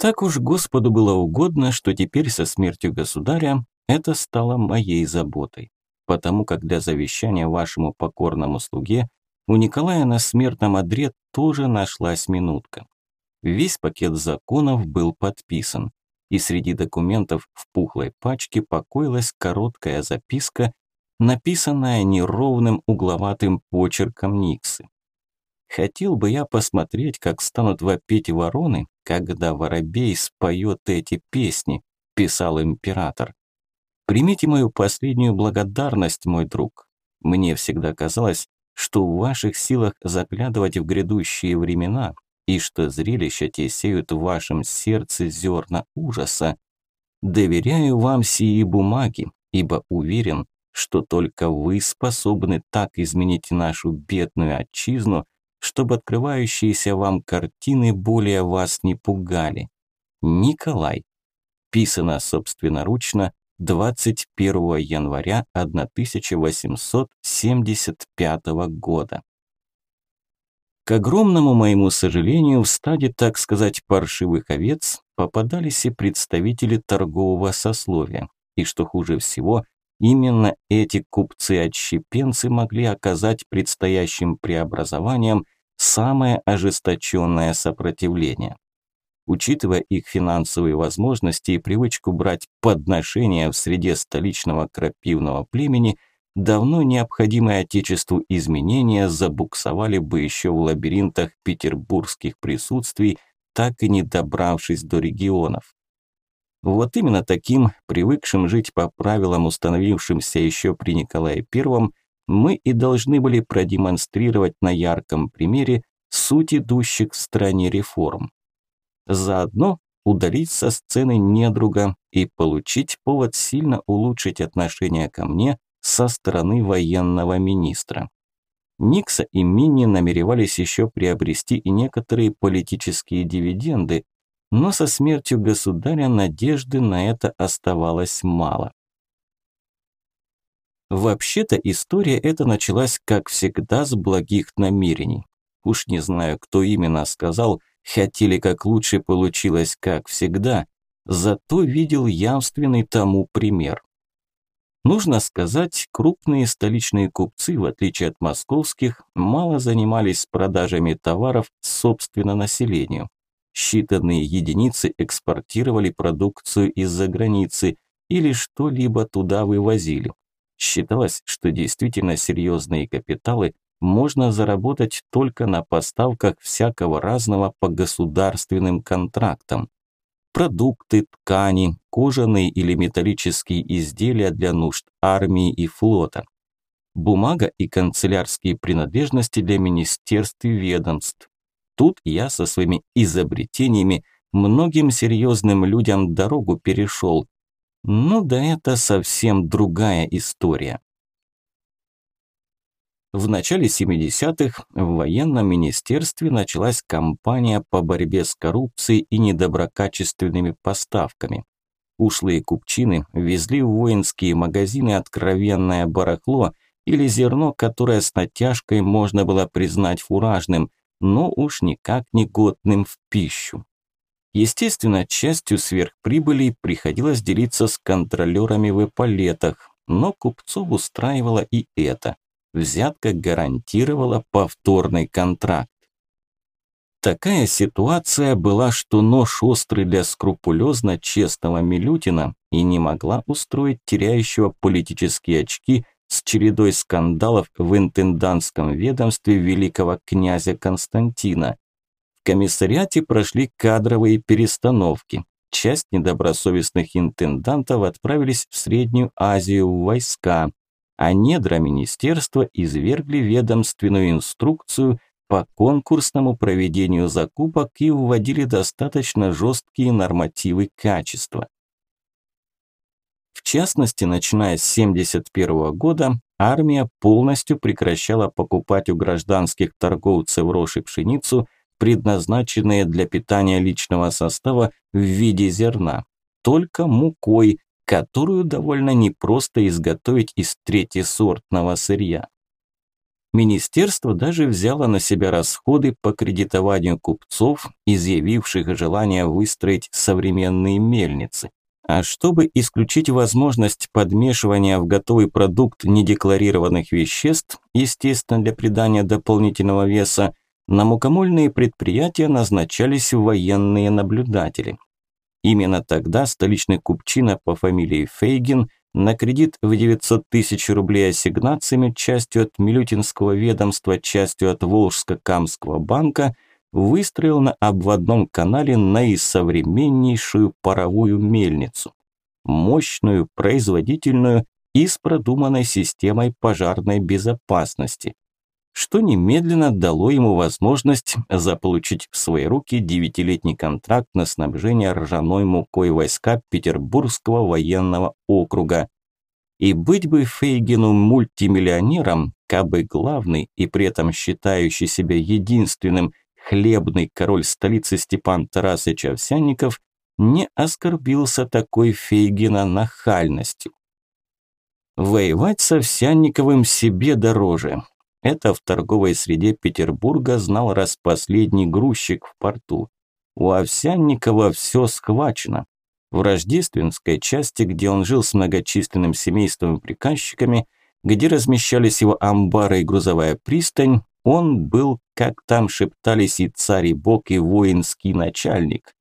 Так уж Господу было угодно, что теперь со смертью государя это стало моей заботой, потому как для завещания вашему покорному слуге у Николая на смертном одре тоже нашлась минутка. Весь пакет законов был подписан, и среди документов в пухлой пачке покоилась короткая записка, написанная неровным угловатым почерком Никсы. Хотел бы я посмотреть, как станут вопить вороны, когда воробей споет эти песни, писал император. Примите мою последнюю благодарность, мой друг. Мне всегда казалось, что в ваших силах заглядывать в грядущие времена, и что зрелища те сеют в вашем сердце зерна ужаса. Доверяю вам сии бумаги, ибо уверен, что только вы способны так изменить нашу бедную отчизну, чтобы открывающиеся вам картины более вас не пугали. Николай. Писано собственноручно 21 января 1875 года. К огромному моему сожалению, в стаде, так сказать, паршивых овец попадались и представители торгового сословия. И что хуже всего, именно эти купцы-отщепенцы могли оказать предстоящим преобразованиям самое ожесточенное сопротивление. Учитывая их финансовые возможности и привычку брать подношения в среде столичного крапивного племени – давно необходимые Отечеству изменения забуксовали бы еще в лабиринтах петербургских присутствий, так и не добравшись до регионов. Вот именно таким, привыкшим жить по правилам, установившимся еще при Николае I, мы и должны были продемонстрировать на ярком примере суть идущих в стране реформ. Заодно удалить со сцены недруга и получить повод сильно улучшить отношение ко мне со стороны военного министра. Никса и Мини намеревались еще приобрести и некоторые политические дивиденды, но со смертью государя надежды на это оставалось мало. Вообще-то история эта началась, как всегда, с благих намерений. Уж не знаю, кто именно сказал, хотели как лучше получилось, как всегда, зато видел явственный тому пример. Нужно сказать, крупные столичные купцы, в отличие от московских, мало занимались продажами товаров собственно населению. Считанные единицы экспортировали продукцию из-за границы или что-либо туда вывозили. Считалось, что действительно серьезные капиталы можно заработать только на поставках всякого разного по государственным контрактам продукты, ткани, кожаные или металлические изделия для нужд армии и флота, бумага и канцелярские принадлежности для министерств и ведомств. Тут я со своими изобретениями многим серьезным людям дорогу перешел. Ну да это совсем другая история. В начале 70-х в военном министерстве началась кампания по борьбе с коррупцией и недоброкачественными поставками. Ушлые купчины везли в воинские магазины откровенное барахло или зерно, которое с натяжкой можно было признать фуражным, но уж никак не годным в пищу. Естественно, частью сверхприбыли приходилось делиться с контролерами в эполетах, но купцов устраивало и это – Взятка гарантировала повторный контракт. Такая ситуация была, что нож острый для скрупулезно честного Милютина и не могла устроить теряющего политические очки с чередой скандалов в интендантском ведомстве великого князя Константина. В комиссариате прошли кадровые перестановки. Часть недобросовестных интендантов отправились в Среднюю Азию в войска а недра министерства извергли ведомственную инструкцию по конкурсному проведению закупок и вводили достаточно жесткие нормативы качества. В частности, начиная с 1971 года, армия полностью прекращала покупать у гражданских торговцев рожь и пшеницу, предназначенные для питания личного состава в виде зерна, только мукой, которую довольно непросто изготовить из третьесортного сырья. Министерство даже взяло на себя расходы по кредитованию купцов, изъявивших желание выстроить современные мельницы. А чтобы исключить возможность подмешивания в готовый продукт недекларированных веществ, естественно для придания дополнительного веса, на мукомольные предприятия назначались военные наблюдатели. Именно тогда столичный купчина по фамилии Фейгин на кредит в 900 тысяч рублей ассигнациями, частью от Милютинского ведомства, частью от Волжско-Камского банка, выстроил на обводном канале наисовременнейшую паровую мельницу. Мощную, производительную и с продуманной системой пожарной безопасности что немедленно дало ему возможность заполучить в свои руки девятилетний контракт на снабжение ржаной мукой войска Петербургского военного округа. И быть бы Фейгину мультимиллионером, кабы главный и при этом считающий себя единственным хлебный король столицы Степан Тарасович Овсянников не оскорбился такой Фейгина нахальностью. Воевать с Овсянниковым себе дороже. Это в торговой среде Петербурга знал раз последний грузчик в порту. У Овсянникова все схвачено. В рождественской части, где он жил с многочисленным семейством и приказчиками, где размещались его амбары и грузовая пристань, он был, как там шептались и царь, и бог, и воинский начальник.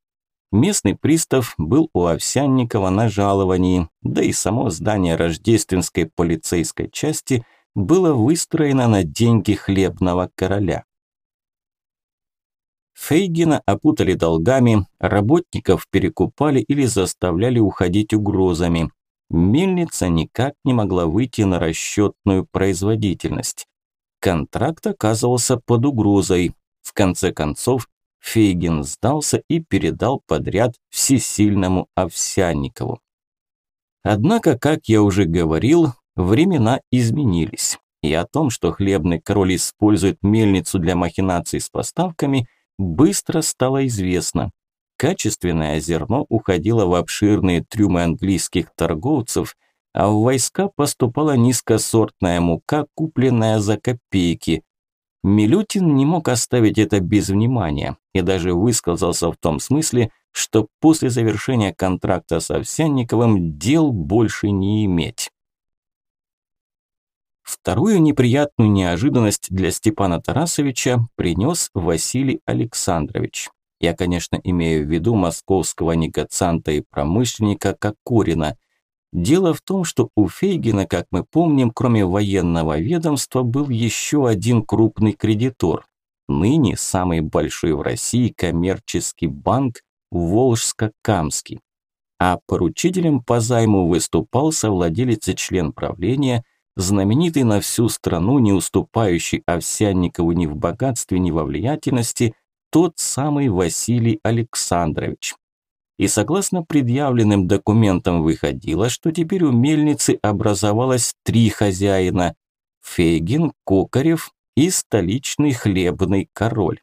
Местный пристав был у Овсянникова на жаловании, да и само здание рождественской полицейской части – было выстроено на деньги хлебного короля. Фейгина опутали долгами, работников перекупали или заставляли уходить угрозами. Мельница никак не могла выйти на расчетную производительность. Контракт оказывался под угрозой. В конце концов, Фейгин сдался и передал подряд всесильному Овсянникову. Однако, как я уже говорил, Времена изменились, и о том, что хлебный король использует мельницу для махинаций с поставками, быстро стало известно. Качественное зерно уходило в обширные трюмы английских торговцев, а в войска поступала низкосортная мука, купленная за копейки. Милютин не мог оставить это без внимания и даже высказался в том смысле, что после завершения контракта с Овсянниковым дел больше не иметь. Вторую неприятную неожиданность для Степана Тарасовича принес Василий Александрович. Я, конечно, имею в виду московского негацианта и промышленника Кокорина. Дело в том, что у Фейгина, как мы помним, кроме военного ведомства, был еще один крупный кредитор. Ныне самый большой в России коммерческий банк Волжско-Камский. А поручителем по займу выступал совладелец и член правления – знаменитый на всю страну, не уступающий Овсянникову ни в богатстве, ни во влиятельности, тот самый Василий Александрович. И согласно предъявленным документам выходило, что теперь у мельницы образовалось три хозяина – Фейгин, Кокарев и столичный хлебный король.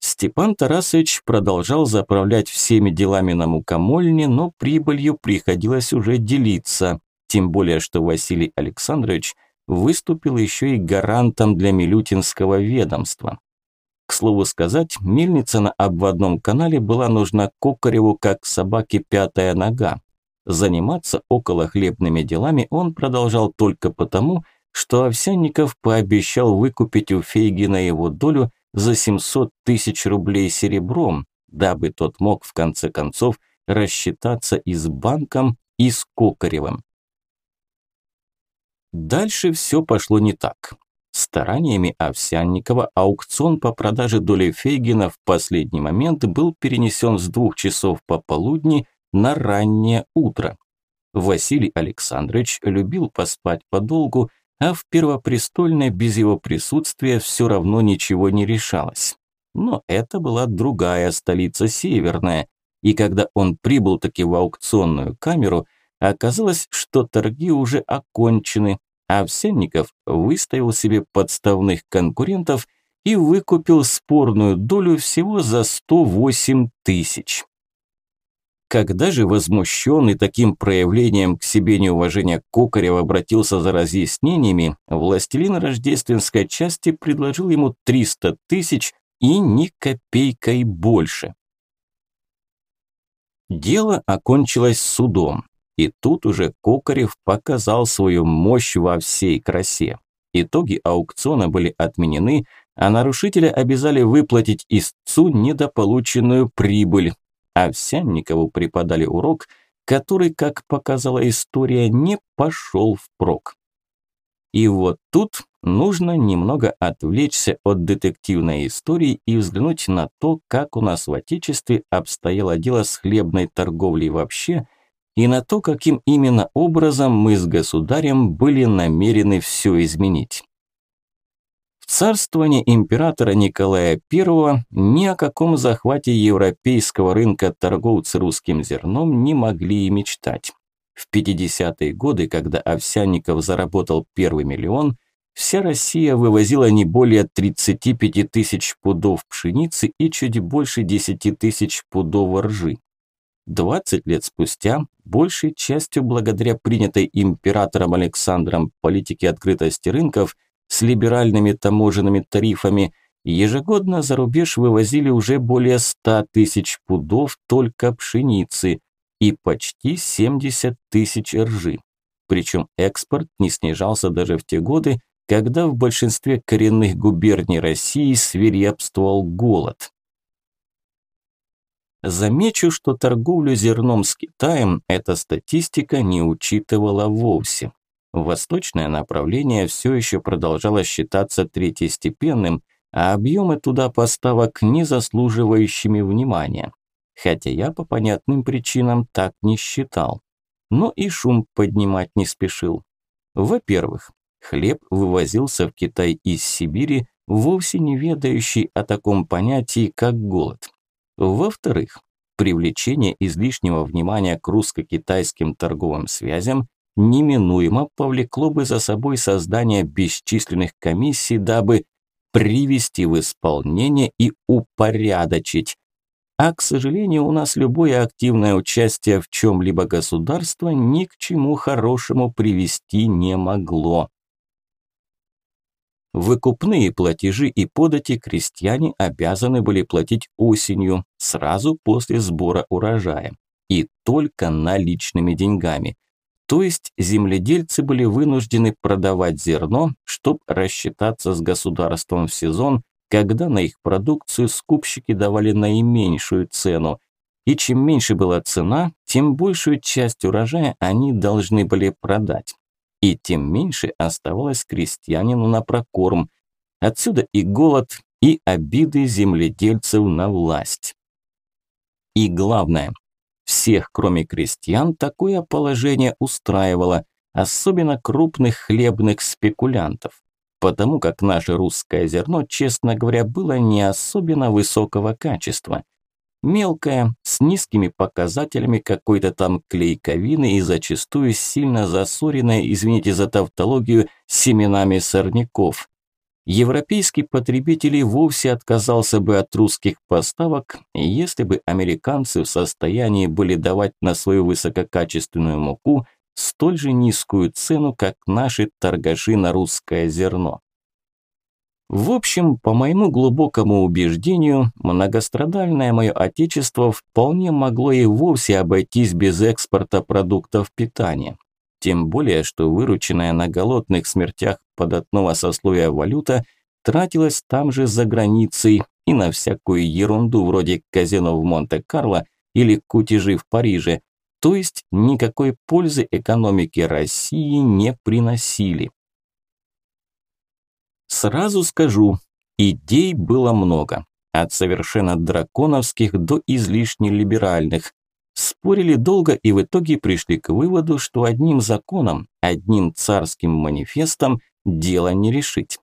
Степан Тарасович продолжал заправлять всеми делами на мукомольне, но прибылью приходилось уже делиться. Тем более, что Василий Александрович выступил еще и гарантом для Милютинского ведомства. К слову сказать, мельница на обводном канале была нужна Кокареву как собаке пятая нога. Заниматься около хлебными делами он продолжал только потому, что Овсянников пообещал выкупить у Фейгина его долю за 700 тысяч рублей серебром, дабы тот мог в конце концов рассчитаться и с банком, и с Кокаревым. Дальше все пошло не так. Стараниями Овсянникова аукцион по продаже доли Фейгина в последний момент был перенесен с двух часов пополудни на раннее утро. Василий Александрович любил поспать подолгу, а в Первопрестольной без его присутствия все равно ничего не решалось. Но это была другая столица Северная, и когда он прибыл таки в аукционную камеру – Оказалось, что торги уже окончены, а Овсянников выставил себе подставных конкурентов и выкупил спорную долю всего за 108 тысяч. Когда же возмущенный таким проявлением к себе неуважения Кокарев обратился за разъяснениями, властелин рождественской части предложил ему 300 тысяч и ни копейкой больше. Дело окончилось судом, и тут уже Кокарев показал свою мощь во всей красе. Итоги аукциона были отменены, а нарушителя обязали выплатить истцу недополученную прибыль, Овсянникову преподали урок, который, как показала история, не пошел впрок. И вот тут нужно немного отвлечься от детективной истории и взглянуть на то, как у нас в Отечестве обстояло дело с хлебной торговлей вообще, и на то, каким именно образом мы с государем были намерены все изменить царствование императора Николая I ни о каком захвате европейского рынка торговцы русским зерном не могли и мечтать. В 50-е годы, когда Овсянников заработал первый миллион, вся Россия вывозила не более 35 тысяч пудов пшеницы и чуть больше 10 тысяч пудов ржи. 20 лет спустя, большей частью благодаря принятой императором Александром политике открытости рынков – с либеральными таможенными тарифами, ежегодно за рубеж вывозили уже более 100 тысяч пудов только пшеницы и почти 70 тысяч ржи. Причем экспорт не снижался даже в те годы, когда в большинстве коренных губерний России свирепствовал голод. Замечу, что торговлю зерном с Китаем эта статистика не учитывала вовсе. Восточное направление все еще продолжало считаться третьестепенным, а объемы туда поставок не заслуживающими внимания. Хотя я по понятным причинам так не считал. Но и шум поднимать не спешил. Во-первых, хлеб вывозился в Китай из Сибири, вовсе не ведающий о таком понятии, как голод. Во-вторых, привлечение излишнего внимания к русско-китайским торговым связям неминуемо повлекло бы за собой создание бесчисленных комиссий, дабы привести в исполнение и упорядочить. А, к сожалению, у нас любое активное участие в чем-либо государства ни к чему хорошему привести не могло. Выкупные платежи и подати крестьяне обязаны были платить осенью, сразу после сбора урожая, и только наличными деньгами – то есть земледельцы были вынуждены продавать зерно, чтобы рассчитаться с государством в сезон, когда на их продукцию скупщики давали наименьшую цену. И чем меньше была цена, тем большую часть урожая они должны были продать. И тем меньше оставалось крестьянину на прокорм. Отсюда и голод, и обиды земледельцев на власть. И главное, всех, кроме крестьян, такое положение устраивало, особенно крупных хлебных спекулянтов, потому как наше русское зерно, честно говоря, было не особенно высокого качества. Мелкое, с низкими показателями какой-то там клейковины и зачастую сильно засоренное, извините за тавтологию, семенами сорняков. Европейский потребитель и вовсе отказался бы от русских поставок, если бы американцы в состоянии были давать на свою высококачественную муку столь же низкую цену, как наши торгаши на русское зерно. В общем, по моему глубокому убеждению, многострадальное мое отечество вполне могло и вовсе обойтись без экспорта продуктов питания. Тем более, что вырученная на голодных смертях податного сословия валюта тратилась там же за границей и на всякую ерунду вроде казино в Монте-Карло или кутежи в Париже, то есть никакой пользы экономике России не приносили. Сразу скажу, идей было много, от совершенно драконовских до излишне либеральных, Спорили долго и в итоге пришли к выводу, что одним законом, одним царским манифестом дело не решить.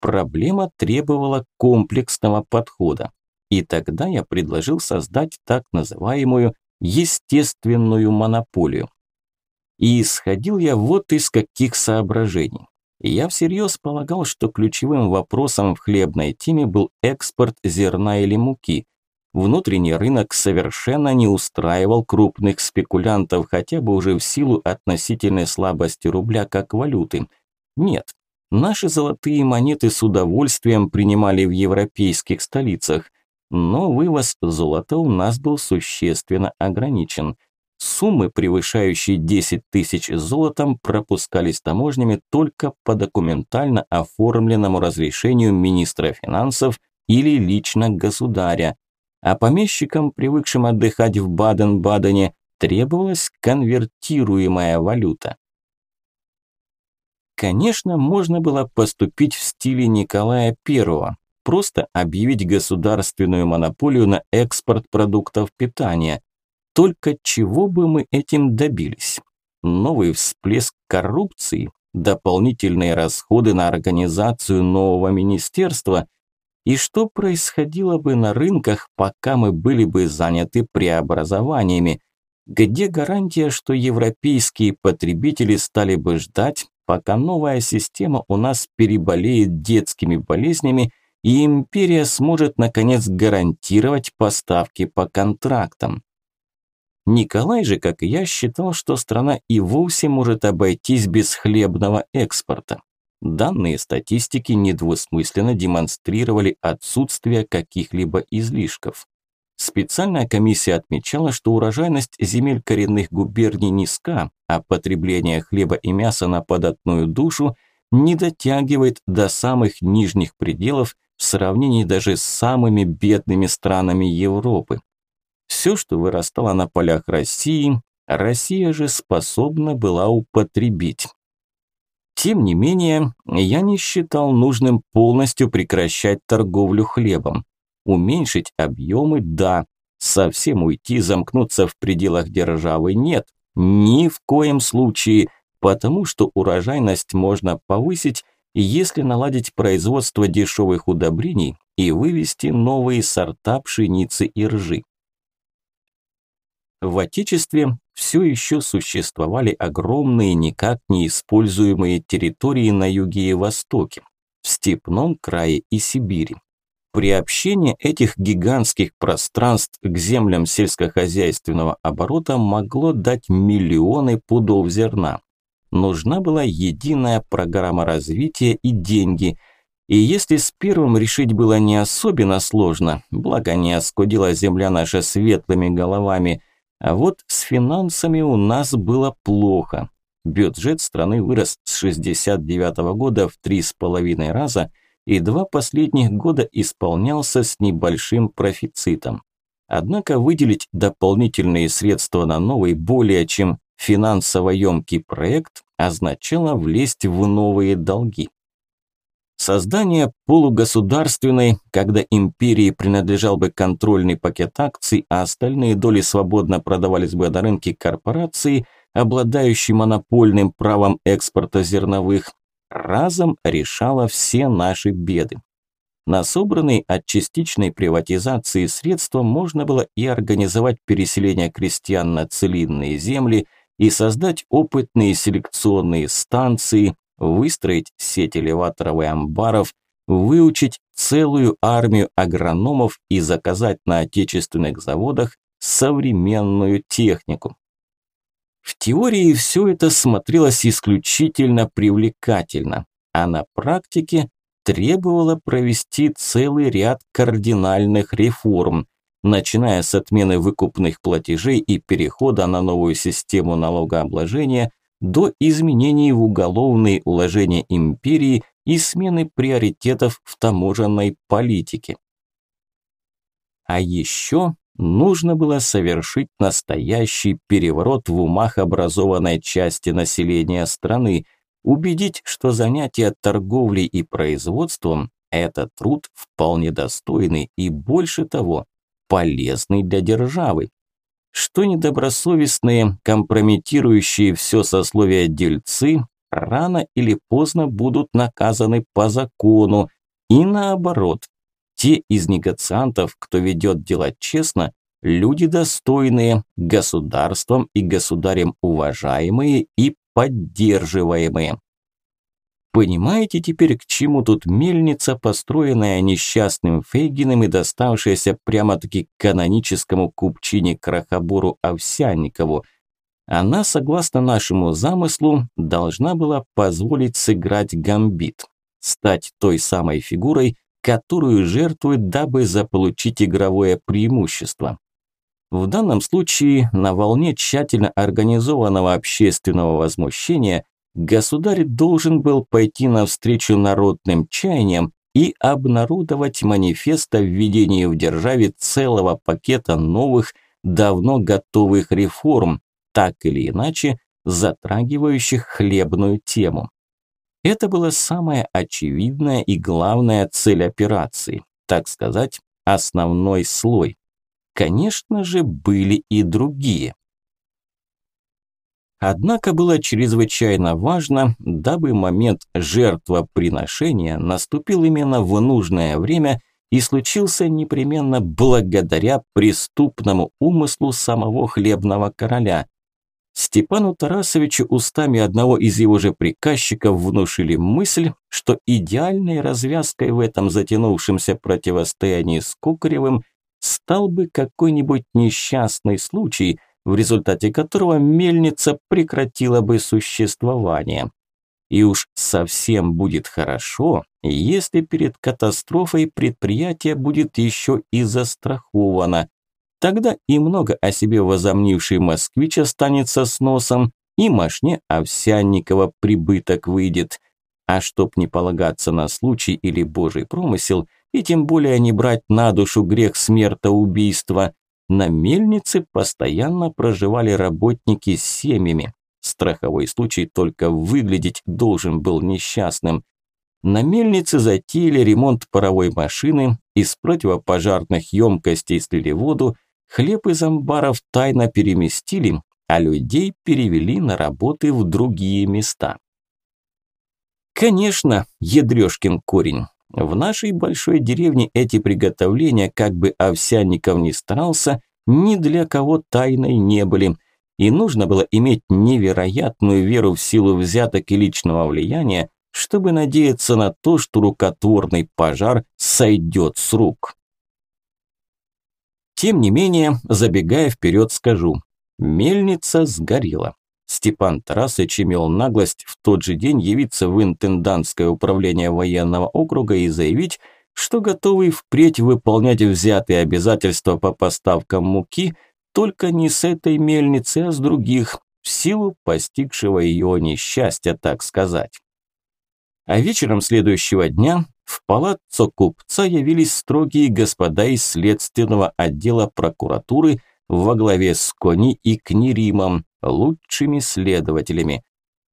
Проблема требовала комплексного подхода. И тогда я предложил создать так называемую естественную монополию. И исходил я вот из каких соображений. Я всерьез полагал, что ключевым вопросом в хлебной теме был экспорт зерна или муки, Внутренний рынок совершенно не устраивал крупных спекулянтов, хотя бы уже в силу относительной слабости рубля как валюты. Нет, наши золотые монеты с удовольствием принимали в европейских столицах, но вывоз золота у нас был существенно ограничен. Суммы, превышающие 10 тысяч золотом, пропускались таможнями только по документально оформленному разрешению министра финансов или лично государя, а помещикам, привыкшим отдыхать в Баден-Бадене, требовалась конвертируемая валюта. Конечно, можно было поступить в стиле Николая I, просто объявить государственную монополию на экспорт продуктов питания. Только чего бы мы этим добились? Новый всплеск коррупции, дополнительные расходы на организацию нового министерства – и что происходило бы на рынках, пока мы были бы заняты преобразованиями? Где гарантия, что европейские потребители стали бы ждать, пока новая система у нас переболеет детскими болезнями и империя сможет наконец гарантировать поставки по контрактам? Николай же, как и я, считал, что страна и вовсе может обойтись без хлебного экспорта. Данные статистики недвусмысленно демонстрировали отсутствие каких-либо излишков. Специальная комиссия отмечала, что урожайность земель коренных губерний низка, а потребление хлеба и мяса на податную душу не дотягивает до самых нижних пределов в сравнении даже с самыми бедными странами Европы. Все, что вырастало на полях России, Россия же способна была употребить. Тем не менее, я не считал нужным полностью прекращать торговлю хлебом. Уменьшить объемы – да, совсем уйти, замкнуться в пределах державы – нет, ни в коем случае, потому что урожайность можно повысить, если наладить производство дешевых удобрений и вывести новые сорта пшеницы и ржи. В Отечестве все еще существовали огромные, никак не используемые территории на юге и востоке, в степном крае и Сибири. Приобщение этих гигантских пространств к землям сельскохозяйственного оборота могло дать миллионы пудов зерна. Нужна была единая программа развития и деньги. И если с первым решить было не особенно сложно, благо не оскудила земля наша светлыми головами – а вот с финансами у нас было плохо. Бюджет страны вырос с 69 -го года в три с половиной раза, и два последних года исполнялся с небольшим профицитом. Однако выделить дополнительные средства на новый, более чем финансово емкий проект означало влезть в новые долги. Создание полугосударственной, когда империи принадлежал бы контрольный пакет акций, а остальные доли свободно продавались бы на рынке корпорации, обладающей монопольным правом экспорта зерновых, разом решало все наши беды. На собранные от частичной приватизации средства можно было и организовать переселение крестьян на целинные земли, и создать опытные селекционные станции, выстроить сеть элеваторов и амбаров, выучить целую армию агрономов и заказать на отечественных заводах современную технику. В теории все это смотрелось исключительно привлекательно, а на практике требовало провести целый ряд кардинальных реформ, начиная с отмены выкупных платежей и перехода на новую систему налогообложения, до изменений в уголовные уложения империи и смены приоритетов в таможенной политике. А еще нужно было совершить настоящий переворот в умах образованной части населения страны, убедить, что занятие торговлей и производством – это труд вполне достойный и, больше того, полезный для державы что недобросовестные, компрометирующие все сословие дельцы рано или поздно будут наказаны по закону, и наоборот, те из негациантов, кто ведет дела честно, люди достойные, государством и государем уважаемые и поддерживаемые. Понимаете теперь, к чему тут мельница, построенная несчастным Фейгиным и доставшаяся прямо-таки каноническому купчине Крахобору Овсянникову? Она, согласно нашему замыслу, должна была позволить сыграть гамбит, стать той самой фигурой, которую жертвуют, дабы заполучить игровое преимущество. В данном случае на волне тщательно организованного общественного возмущения государь должен был пойти навстречу народным чаяниям и обнародовать манифест о введении в державе целого пакета новых, давно готовых реформ, так или иначе затрагивающих хлебную тему. Это была самая очевидная и главная цель операции, так сказать, основной слой. Конечно же, были и другие. Однако было чрезвычайно важно, дабы момент жертвоприношения наступил именно в нужное время и случился непременно благодаря преступному умыслу самого хлебного короля. Степану Тарасовичу устами одного из его же приказчиков внушили мысль, что идеальной развязкой в этом затянувшемся противостоянии с Кукаревым стал бы какой-нибудь несчастный случай, в результате которого мельница прекратила бы существование. И уж совсем будет хорошо, если перед катастрофой предприятие будет еще и застраховано. Тогда и много о себе возомнивший москвич останется с носом, и мошне Овсянникова прибыток выйдет. А чтоб не полагаться на случай или божий промысел, и тем более не брать на душу грех смертоубийства, на мельнице постоянно проживали работники с семьями. Страховой случай только выглядеть должен был несчастным. На мельнице затеяли ремонт паровой машины, из противопожарных емкостей слили воду, хлеб из амбаров тайно переместили, а людей перевели на работы в другие места. Конечно, ядрёшкин корень. В нашей большой деревне эти приготовления, как бы Овсянников ни старался, ни для кого тайной не были. И нужно было иметь невероятную веру в силу взяток и личного влияния, чтобы надеяться на то, что рукотворный пожар сойдет с рук. Тем не менее, забегая вперед, скажу, мельница сгорела. Степан Тарасович имел наглость в тот же день явиться в интендантское управление военного округа и заявить, что готовый впредь выполнять взятые обязательства по поставкам муки только не с этой мельницы, а с других, в силу постигшего ее несчастья, так сказать. А вечером следующего дня в палаццо купца явились строгие господа из следственного отдела прокуратуры во главе с Кони и Книримом, лучшими следователями.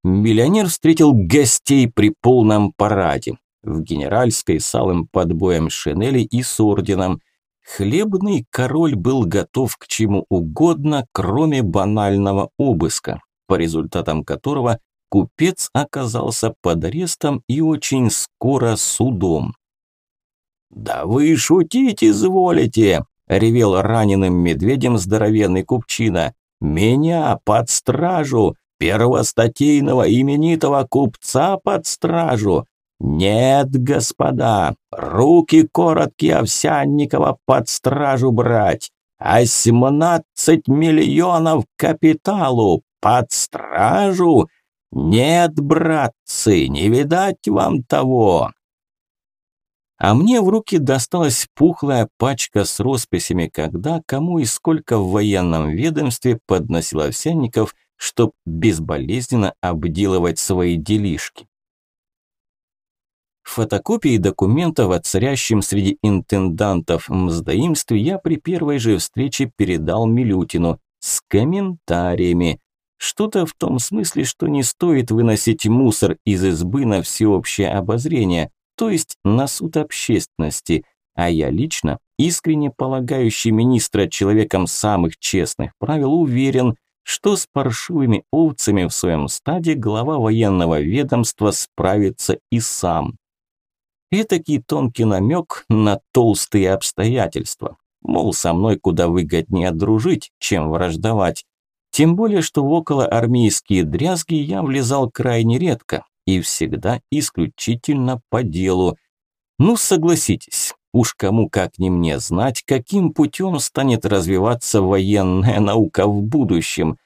Миллионер встретил гостей при полном параде. В генеральской с алым подбоем шинели и с орденом. Хлебный король был готов к чему угодно, кроме банального обыска, по результатам которого купец оказался под арестом и очень скоро судом. «Да вы шутить изволите!» – ревел раненым медведем здоровенный купчина. Меня под стражу, первостатейного именитого купца под стражу. Нет, господа, руки короткие Овсянникова под стражу брать, а семнадцать миллионов капиталу под стражу? Нет, братцы, не видать вам того. А мне в руки досталась пухлая пачка с росписями, когда, кому и сколько в военном ведомстве подносил Овсянников, чтоб безболезненно обделывать свои делишки. Фотокопии документов о царящем среди интендантов мздоимстве я при первой же встрече передал Милютину с комментариями. Что-то в том смысле, что не стоит выносить мусор из избы на всеобщее обозрение, то есть на суд общественности, а я лично, искренне полагающий министра человеком самых честных правил, уверен, что с паршивыми овцами в своем стаде глава военного ведомства справится и сам. Этакий тонкий намек на толстые обстоятельства. Мол, со мной куда выгоднее дружить, чем враждовать. Тем более, что в околоармейские дрязги я влезал крайне редко, и всегда исключительно по делу. Ну, согласитесь, уж кому как не мне знать, каким путем станет развиваться военная наука в будущем.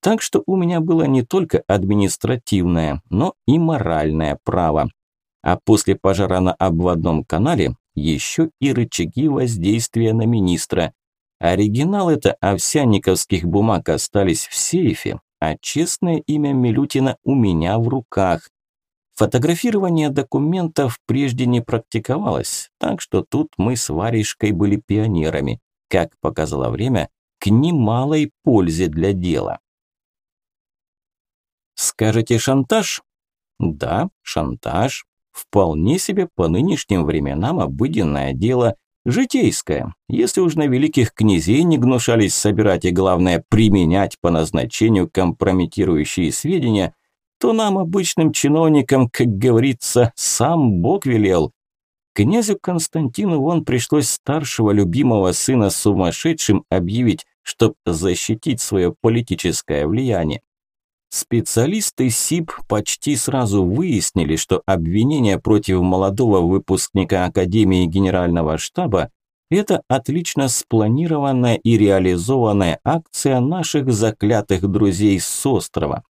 Так что у меня было не только административное, но и моральное право. А после пожара на обводном канале еще и рычаги воздействия на министра. Оригинал это овсянниковских бумаг остались в сейфе, а честное имя Милютина у меня в руках. Фотографирование документов прежде не практиковалось, так что тут мы с Варежкой были пионерами, как показало время, к немалой пользе для дела. Скажете шантаж? Да, шантаж. Вполне себе по нынешним временам обыденное дело, житейское. Если уж на великих князей не гнушались собирать и, главное, применять по назначению компрометирующие сведения, то нам, обычным чиновникам, как говорится, сам Бог велел. Князю Константину вон пришлось старшего любимого сына сумасшедшим объявить, чтобы защитить свое политическое влияние. Специалисты СИП почти сразу выяснили, что обвинение против молодого выпускника Академии Генерального штаба – это отлично спланированная и реализованная акция наших заклятых друзей с острова.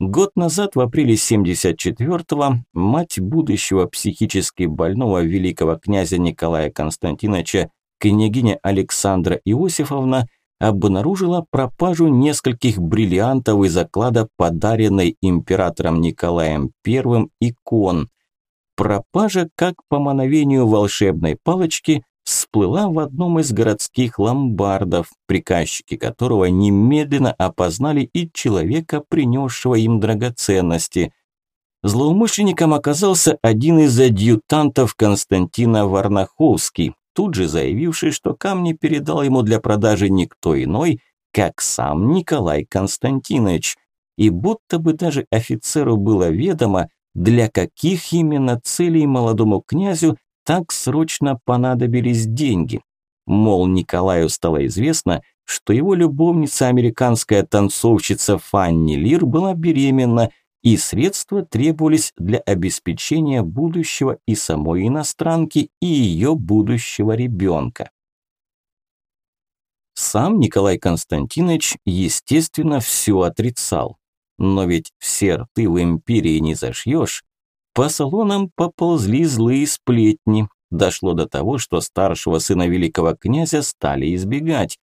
Год назад, в апреле 74-го, мать будущего психически больного великого князя Николая Константиновича, княгиня Александра Иосифовна – обнаружила пропажу нескольких бриллиантов из заклада, подаренной императором Николаем I икон. Пропажа, как по мановению волшебной палочки, всплыла в одном из городских ломбардов, приказчики которого немедленно опознали и человека, принесшего им драгоценности. Злоумышленником оказался один из адъютантов Константина Варнаховский, тут же заявивший, что камни передал ему для продажи никто иной, как сам Николай Константинович, и будто бы даже офицеру было ведомо, для каких именно целей молодому князю так срочно понадобились деньги. Мол, Николаю стало известно, что его любовница, американская танцовщица Фанни Лир, была беременна и средства требовались для обеспечения будущего и самой иностранки, и ее будущего ребенка. Сам Николай Константинович, естественно, все отрицал. Но ведь все рты в империи не зашьешь. По салонам поползли злые сплетни. Дошло до того, что старшего сына великого князя стали избегать.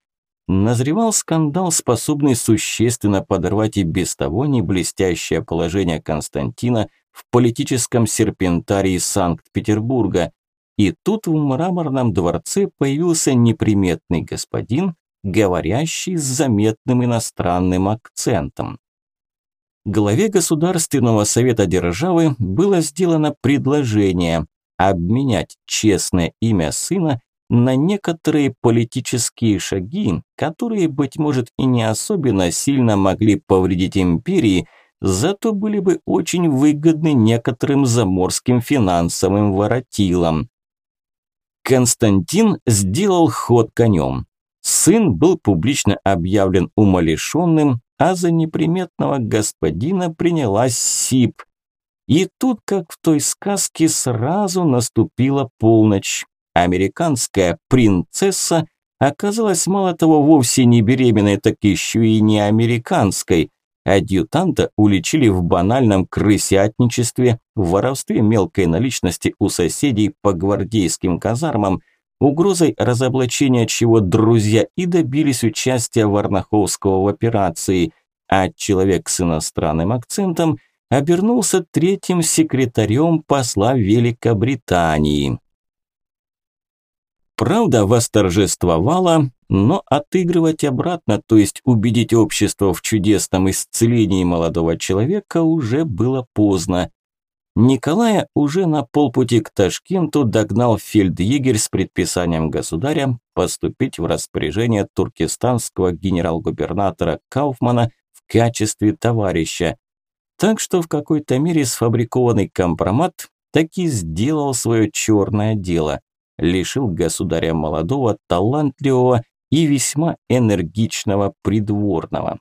Назревал скандал, способный существенно подорвать и без того не блестящее положение Константина в политическом серпентарии Санкт-Петербурга. И тут в мраморном дворце появился неприметный господин, говорящий с заметным иностранным акцентом. Главе Государственного совета державы было сделано предложение обменять честное имя сына на некоторые политические шаги, которые, быть может, и не особенно сильно могли повредить империи, зато были бы очень выгодны некоторым заморским финансовым воротилам. Константин сделал ход конем. Сын был публично объявлен умалишенным, а за неприметного господина принялась СИП. И тут, как в той сказке, сразу наступила полночь американская принцесса оказалась мало того вовсе не беременной, так еще и не американской. Адъютанта уличили в банальном крысятничестве, в воровстве мелкой наличности у соседей по гвардейским казармам, угрозой разоблачения чего друзья и добились участия Варнаховского в операции, а человек с иностранным акцентом обернулся третьим секретарем посла Великобритании. Правда восторжествовала, но отыгрывать обратно, то есть убедить общество в чудесном исцелении молодого человека уже было поздно. Николая уже на полпути к Ташкенту догнал фельдъегерь с предписанием государя поступить в распоряжение туркестанского генерал-губернатора Кауфмана в качестве товарища. Так что в какой-то мере сфабрикованный компромат таки сделал свое черное дело лишил государя молодого, талантливого и весьма энергичного придворного.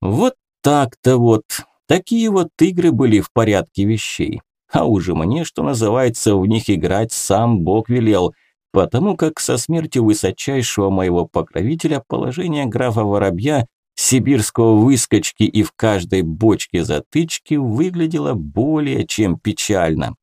Вот так-то вот. Такие вот игры были в порядке вещей. А уже мне, что называется, в них играть сам Бог велел, потому как со смертью высочайшего моего покровителя положение графа Воробья, сибирского выскочки и в каждой бочке затычки выглядело более чем печально.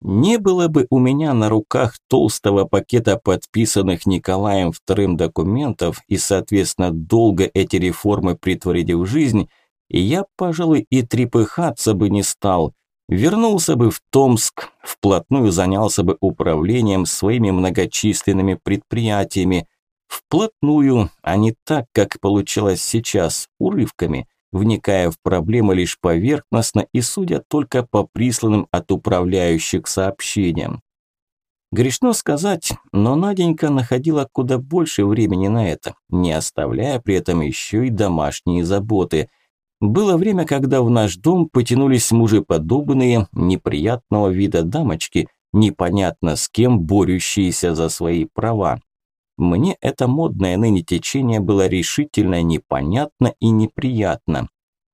Не было бы у меня на руках толстого пакета подписанных Николаем II документов и, соответственно, долго эти реформы притворить в жизнь, я, пожалуй, и трепыхаться бы не стал. Вернулся бы в Томск, вплотную занялся бы управлением своими многочисленными предприятиями. Вплотную, а не так, как получилось сейчас, урывками – вникая в проблемы лишь поверхностно и судя только по присланным от управляющих сообщениям. Грешно сказать, но Наденька находила куда больше времени на это, не оставляя при этом еще и домашние заботы. Было время, когда в наш дом потянулись мужеподобные, неприятного вида дамочки, непонятно с кем борющиеся за свои права. Мне это модное ныне течение было решительно непонятно и неприятно.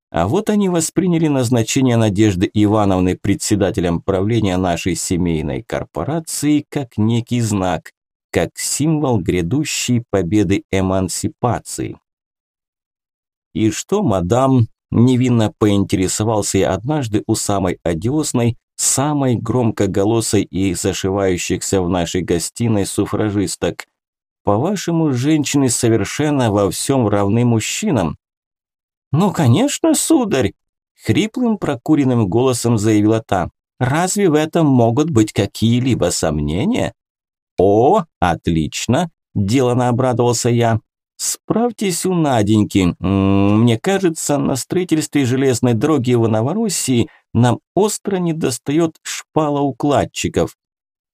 А вот они восприняли назначение Надежды Ивановны председателем правления нашей семейной корпорации как некий знак, как символ грядущей победы эмансипации. И что, мадам, невинно поинтересовался я однажды у самой одиозной, самой громкоголосой и зашивающихся в нашей гостиной суфражисток – по-вашему, женщины совершенно во всем равны мужчинам? Ну, конечно, сударь, хриплым прокуренным голосом заявила та. Разве в этом могут быть какие-либо сомнения? О, отлично, делано обрадовался я. Справьтесь у Наденьки. Мне кажется, на строительстве железной дороги в Новороссии нам остро недостает шпалоукладчиков.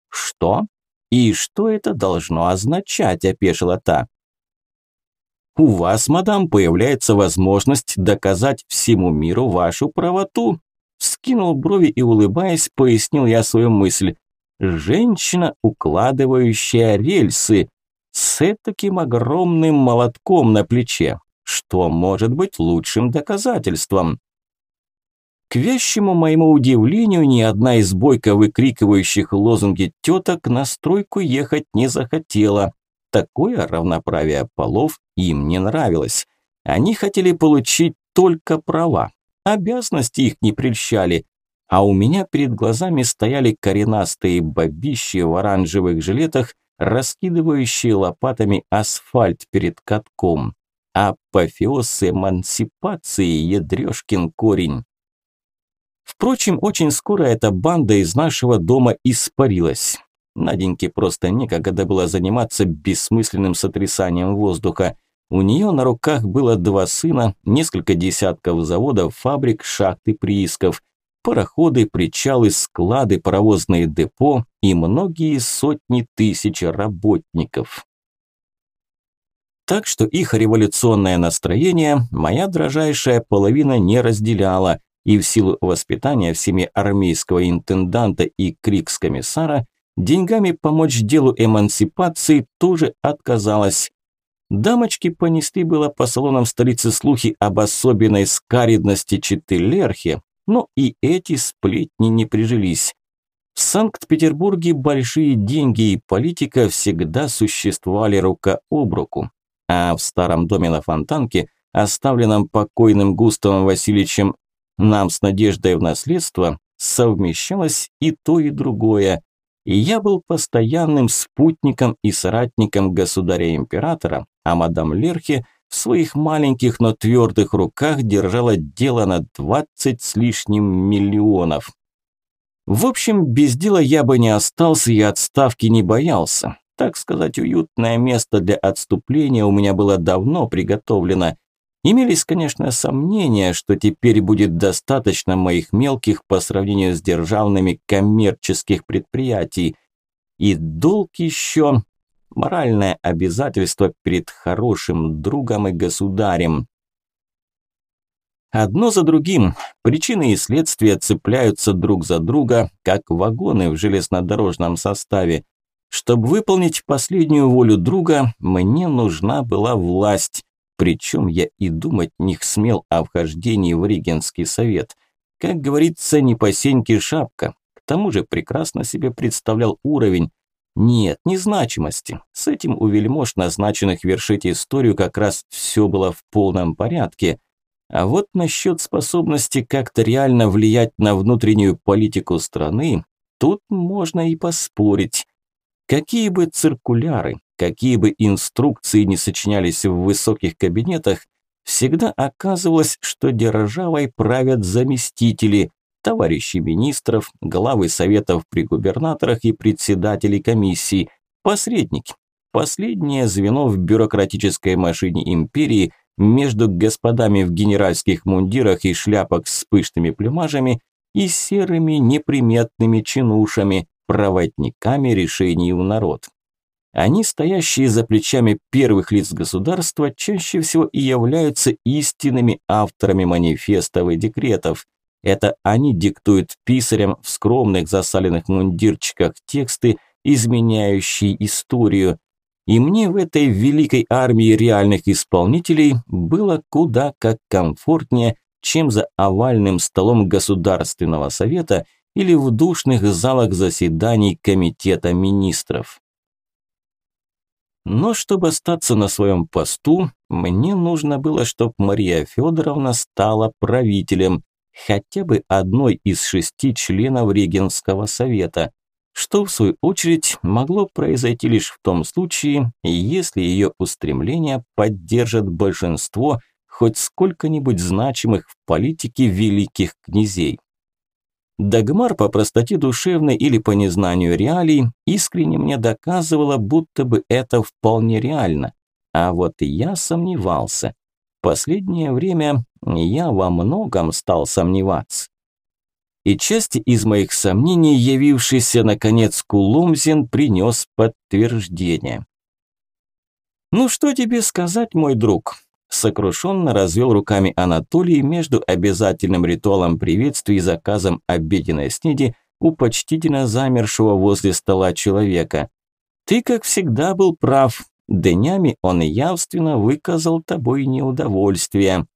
Что? «И что это должно означать?» – опешила та. «У вас, мадам, появляется возможность доказать всему миру вашу правоту», Скинул брови и, улыбаясь, пояснил я свою мысль. «Женщина, укладывающая рельсы, с таким огромным молотком на плече. Что может быть лучшим доказательством?» К вещему моему удивлению, ни одна из бойко выкрикивающих лозунги теток на стройку ехать не захотела. Такое равноправие полов им не нравилось. Они хотели получить только права. Обязанности их не прельщали. А у меня перед глазами стояли коренастые бабищи в оранжевых жилетах, раскидывающие лопатами асфальт перед катком. Апофеоз эмансипации, ядрёшкин корень. Впрочем, очень скоро эта банда из нашего дома испарилась. Наденьке просто некогда было заниматься бессмысленным сотрясанием воздуха. У нее на руках было два сына, несколько десятков заводов, фабрик, шахты, приисков, пароходы, причалы, склады, паровозные депо и многие сотни тысяч работников. Так что их революционное настроение моя дрожайшая половина не разделяла, и в силу воспитания в семье армейского интенданта и крикс-комиссара деньгами помочь делу эмансипации тоже отказалась. Дамочки понесли было по салонам столицы слухи об особенной скаридности читы Лерхи, но и эти сплетни не прижились. В Санкт-Петербурге большие деньги и политика всегда существовали рука об руку, а в старом доме на Фонтанке, оставленном покойным Густавом Васильевичем нам с Надеждой в наследство совмещалось и то, и другое. И я был постоянным спутником и соратником государя-императора, а мадам Лерхе в своих маленьких, но твердых руках держала дело на 20 с лишним миллионов. В общем, без дела я бы не остался и отставки не боялся. Так сказать, уютное место для отступления у меня было давно приготовлено, Имелись, конечно, сомнения, что теперь будет достаточно моих мелких по сравнению с державными коммерческих предприятий. И долг еще моральное обязательство перед хорошим другом и государем. Одно за другим, причины и следствия цепляются друг за друга, как вагоны в железнодорожном составе. Чтобы выполнить последнюю волю друга, мне нужна была власть. Причем я и думать не смел о вхождении в Регенский совет. Как говорится, не по сеньке шапка. К тому же прекрасно себе представлял уровень. Нет, не значимости. С этим у вельмож, назначенных вершить историю, как раз все было в полном порядке. А вот насчет способности как-то реально влиять на внутреннюю политику страны, тут можно и поспорить. Какие бы циркуляры, какие бы инструкции не сочинялись в высоких кабинетах, всегда оказывалось, что державой правят заместители, товарищи министров, главы советов при губернаторах и председатели комиссий, посредники. Последнее звено в бюрократической машине империи между господами в генеральских мундирах и шляпах с пышными плюмажами и серыми неприметными чинушами, проводниками решений у народ. Они, стоящие за плечами первых лиц государства, чаще всего и являются истинными авторами манифестов и декретов. Это они диктуют писарям в скромных засаленных мундирчиках тексты, изменяющие историю. И мне в этой великой армии реальных исполнителей было куда как комфортнее, чем за овальным столом Государственного совета или в душных залах заседаний Комитета министров. Но чтобы остаться на своем посту, мне нужно было, чтобы Мария Федоровна стала правителем, хотя бы одной из шести членов Регенского совета, что в свою очередь могло произойти лишь в том случае, если ее устремления поддержат большинство хоть сколько-нибудь значимых в политике великих князей. Дагмар по простоте душевной или по незнанию реалий искренне мне доказывала, будто бы это вполне реально. А вот я сомневался. Последнее время я во многом стал сомневаться. И часть из моих сомнений, явившийся наконец Кулумзин, принес подтверждение. «Ну что тебе сказать, мой друг?» Сокрушенно развел руками Анатолий между обязательным ритуалом приветствия и заказом обеденной снеди у почтительно замершего возле стола человека. «Ты, как всегда, был прав. Днями он явственно выказал тобой неудовольствие».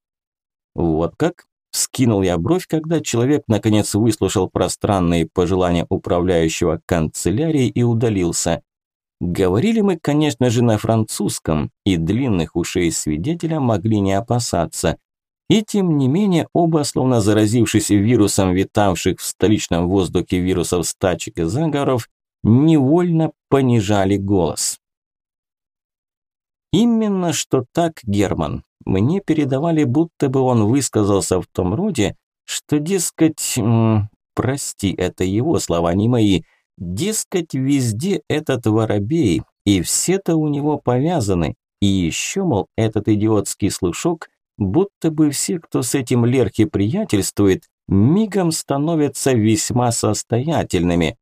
«Вот как?» – скинул я бровь, когда человек наконец выслушал пространные пожелания управляющего канцелярией и удалился. Говорили мы, конечно же, на французском, и длинных ушей свидетеля могли не опасаться. И тем не менее, оба, словно заразившись вирусом витавших в столичном воздухе вирусов стачек и заговоров, невольно понижали голос. Именно что так, Герман. Мне передавали, будто бы он высказался в том роде, что, дескать, прости, это его слова, не мои – Дескать, везде этот воробей, и все-то у него повязаны. И еще, мол, этот идиотский слушок, будто бы все, кто с этим Лерхи приятельствует, мигом становятся весьма состоятельными.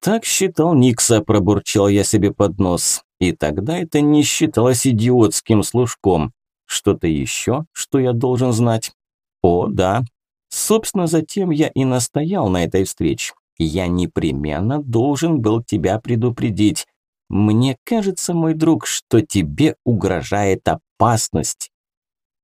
Так считал Никса, пробурчал я себе под нос. И тогда это не считалось идиотским служком. Что-то еще, что я должен знать? О, да. Собственно, затем я и настоял на этой встрече. Я непременно должен был тебя предупредить. Мне кажется, мой друг, что тебе угрожает опасность.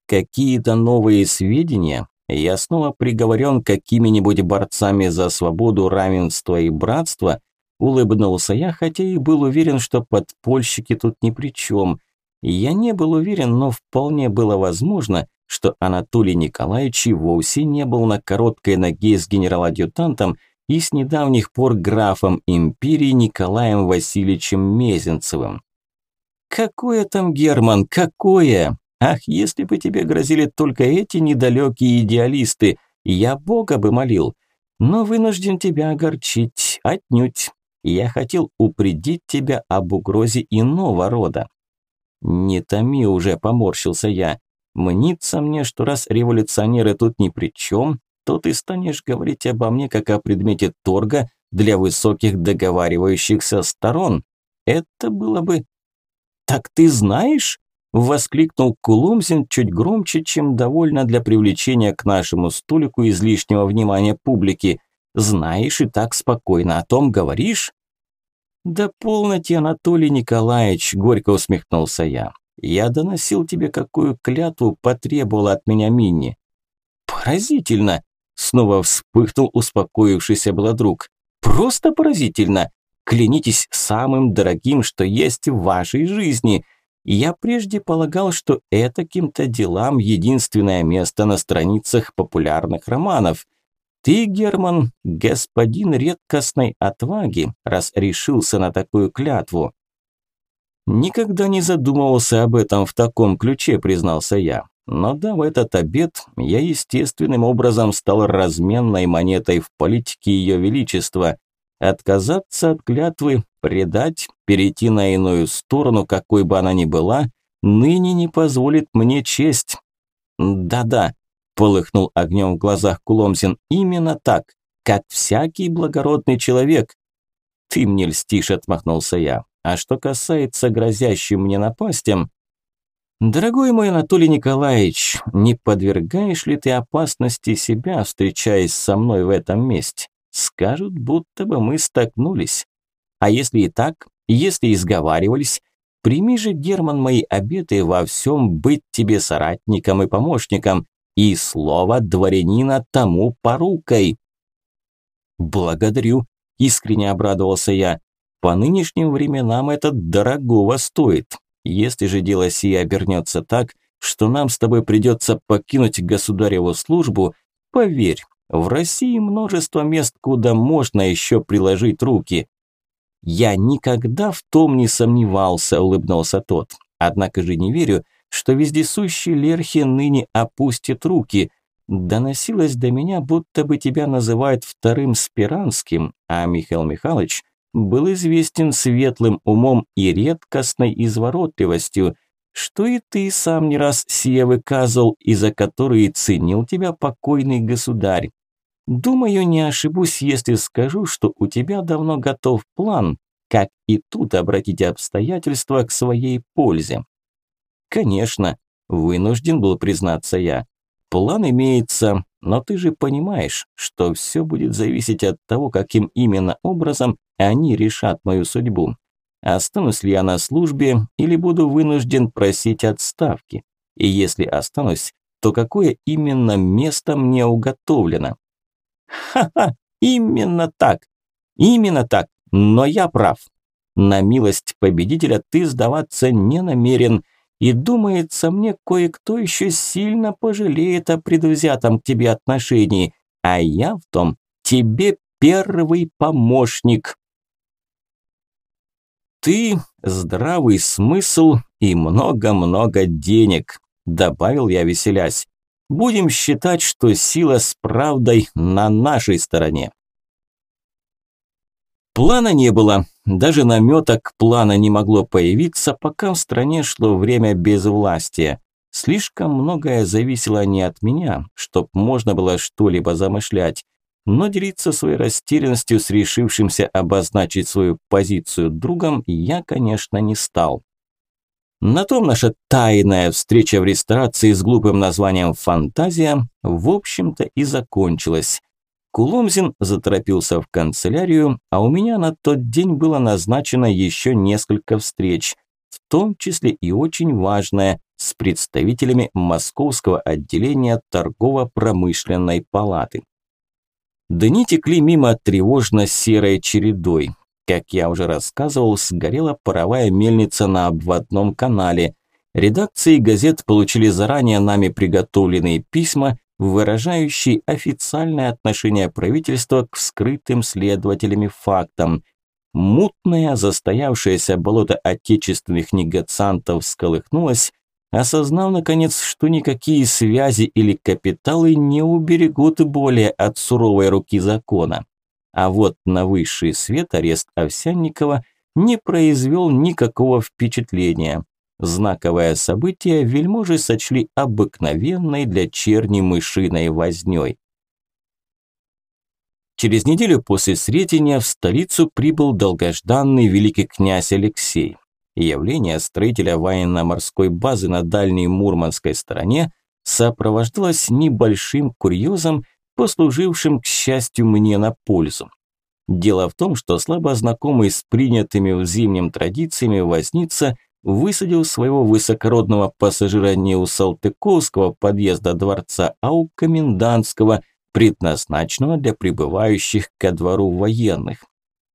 Какие-то новые сведения? Я снова приговорен какими-нибудь борцами за свободу, равенство и братство? Улыбнулся я, хотя и был уверен, что подпольщики тут ни при чем. Я не был уверен, но вполне было возможно, что Анатолий Николаевич вовсе не был на короткой ноге с генерал-адъютантом, и с недавних пор графом империи Николаем Васильевичем Мезенцевым. Какое там, Герман, какое? Ах, если бы тебе грозили только эти недалекие идеалисты, я Бога бы молил. Но вынужден тебя огорчить, отнюдь. Я хотел упредить тебя об угрозе иного рода. Не томи уже, поморщился я. Мнится мне, что раз революционеры тут ни при чем, то ты станешь говорить обо мне как о предмете торга для высоких договаривающихся сторон. Это было бы... «Так ты знаешь?» – воскликнул Кулумзин чуть громче, чем довольно для привлечения к нашему столику излишнего внимания публики. «Знаешь и так спокойно о том говоришь?» «Да полноте, Анатолий Николаевич», – горько усмехнулся я. Я доносил тебе, какую клятву потребовала от меня Минни». «Поразительно!» – снова вспыхнул успокоившийся был друг. «Просто поразительно! Клянитесь самым дорогим, что есть в вашей жизни. Я прежде полагал, что это каким-то делам единственное место на страницах популярных романов. Ты, Герман, господин редкостной отваги, раз решился на такую клятву. Никогда не задумывался об этом в таком ключе, признался я. Но да, в этот обед я естественным образом стал разменной монетой в политике Ее Величества. Отказаться от клятвы, предать, перейти на иную сторону, какой бы она ни была, ныне не позволит мне честь. Да-да, полыхнул огнем в глазах Куломсин, именно так, как всякий благородный человек. Ты мне льстишь, отмахнулся я. А что касается грозящим мне напастям, Дорогой мой Анатолий Николаевич, не подвергаешь ли ты опасности себя, встречаясь со мной в этом месте? Скажут, будто бы мы столкнулись. А если и так, если изговаривались, прими же, Герман, мои обеты во всем быть тебе соратником и помощником, и слово дворянина тому порукой. Благодарю, искренне обрадовался я. По нынешним временам это дорогого стоит. Если же дело сие обернется так, что нам с тобой придется покинуть государеву службу, поверь, в России множество мест, куда можно еще приложить руки. Я никогда в том не сомневался, улыбнулся тот. Однако же не верю, что вездесущий Лерхи ныне опустит руки. Доносилось до меня, будто бы тебя называют вторым Спиранским, а Михаил Михайлович был известен светлым умом и редкостной изворотливостью, что и ты сам не раз сие выказывал и за которые ценил тебя покойный государь. Думаю, не ошибусь, если скажу, что у тебя давно готов план, как и тут обратить обстоятельства к своей пользе. Конечно, вынужден был признаться я. План имеется, но ты же понимаешь, что все будет зависеть от того, каким именно образом они решат мою судьбу. Останусь ли я на службе или буду вынужден просить отставки? И если останусь, то какое именно место мне уготовлено? Ха-ха, именно так. Именно так. Но я прав. На милость победителя ты сдаваться не намерен. И думается мне, кое-кто еще сильно пожалеет о предвзятом к тебе отношении. А я в том тебе первый помощник. Ты, здравый смысл и много-много денег, добавил я, веселясь. Будем считать, что сила с правдой на нашей стороне. Плана не было. Даже наметок плана не могло появиться, пока в стране шло время безвластия. Слишком многое зависело не от меня, чтоб можно было что-либо замышлять. Но делиться своей растерянностью с решившимся обозначить свою позицию другом я, конечно, не стал. На том наша тайная встреча в ресторации с глупым названием «Фантазия» в общем-то и закончилась. Куломзин заторопился в канцелярию, а у меня на тот день было назначено еще несколько встреч, в том числе и очень важная с представителями Московского отделения торгово-промышленной палаты. Дни текли мимо тревожно-серой чередой. Как я уже рассказывал, сгорела паровая мельница на обводном канале. Редакции газет получили заранее нами приготовленные письма, выражающие официальное отношение правительства к вскрытым следователями фактам. Мутное, застоявшееся болото отечественных негациантов сколыхнулось, осознав, наконец, что никакие связи или капиталы не уберегут более от суровой руки закона. А вот на высший свет арест Овсянникова не произвел никакого впечатления. Знаковое событие вельможи сочли обыкновенной для черни мышиной вознёй. Через неделю после Сретения в столицу прибыл долгожданный великий князь Алексей. Явление строителя военно-морской базы на дальней Мурманской стороне сопровождалось небольшим курьезом послужившим, к счастью, мне на пользу. Дело в том, что слабо знакомый с принятыми в зимнем традициями возница высадил своего высокородного пассажира не у Салтыковского подъезда дворца, а у комендантского, предназначенного для прибывающих ко двору военных.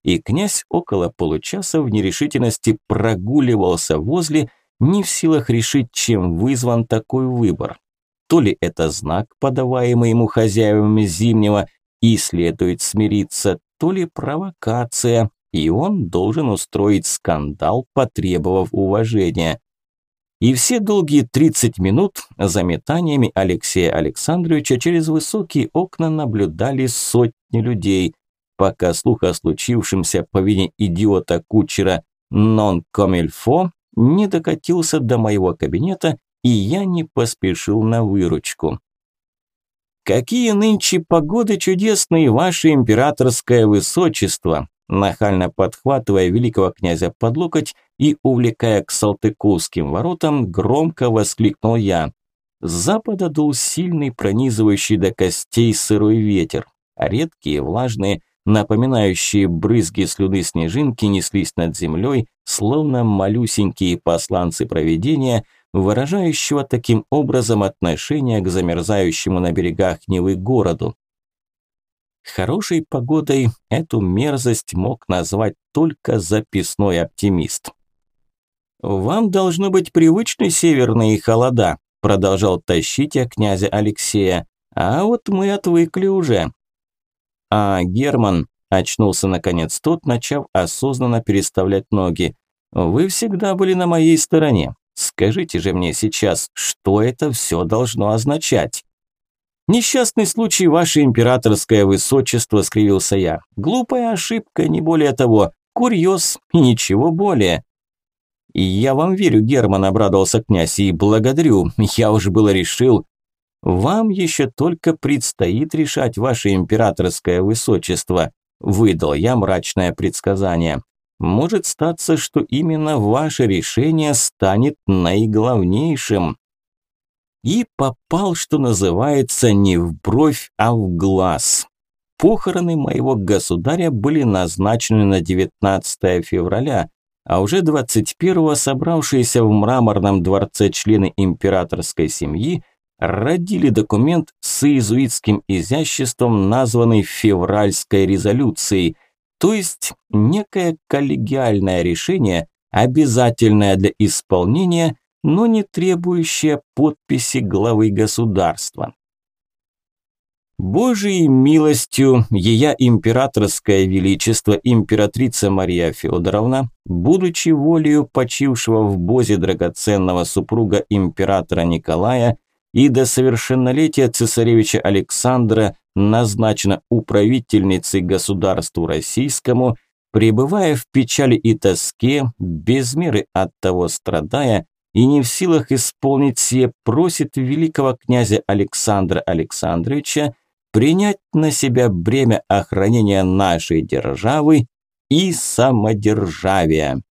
И князь около получаса в нерешительности прогуливался возле, не в силах решить, чем вызван такой выбор. То ли это знак, подаваемый ему хозяевами Зимнего, и следует смириться, то ли провокация, и он должен устроить скандал, потребовав уважения. И все долгие 30 минут за метаниями Алексея Александровича через высокие окна наблюдали сотни людей, пока слух о случившемся по вине идиота-кучера «нон-комильфо» не докатился до моего кабинета, и я не поспешил на выручку. «Какие нынче погоды чудесные, ваше императорское высочество!» Нахально подхватывая великого князя под локоть и увлекая к Салтыковским воротам, громко воскликнул я. С запада дул сильный, пронизывающий до костей сырой ветер, а редкие, влажные, напоминающие брызги слюны снежинки неслись над землей, словно малюсенькие посланцы провидения, выражающего таким образом отношение к замерзающему на берегах Невы городу. Хорошей погодой эту мерзость мог назвать только записной оптимист. «Вам должно быть привычны северные холода», продолжал тащить я князя Алексея. «А вот мы отвыкли уже». «А, Герман», – очнулся наконец тот, начав осознанно переставлять ноги. «Вы всегда были на моей стороне. Скажите же мне сейчас, что это все должно означать?» «Несчастный случай, ваше императорское высочество», – скривился я. «Глупая ошибка, не более того. Курьез и ничего более». И «Я вам верю, Герман», – обрадовался князь, – «и благодарю. Я уже было решил». «Вам еще только предстоит решать ваше императорское высочество», – выдал я мрачное предсказание. «Может статься, что именно ваше решение станет наиглавнейшим» и попал, что называется, не в бровь, а в глаз. Похороны моего государя были назначены на 19 февраля, а уже 21-го собравшиеся в мраморном дворце члены императорской семьи родили документ с иезуитским изяществом, названный «Февральской резолюцией», то есть некое коллегиальное решение, обязательное для исполнения – но не требующая подписи главы государства. Божией милостью, ея императорское величество императрица Мария Федоровна, будучи волею почившего в бозе драгоценного супруга императора Николая и до совершеннолетия цесаревича Александра назначена управительницей государству российскому, пребывая в печали и тоске, без меры от того страдая, и не в силах исполнить сие, просит великого князя Александра Александровича принять на себя бремя охранения нашей державы и самодержавия.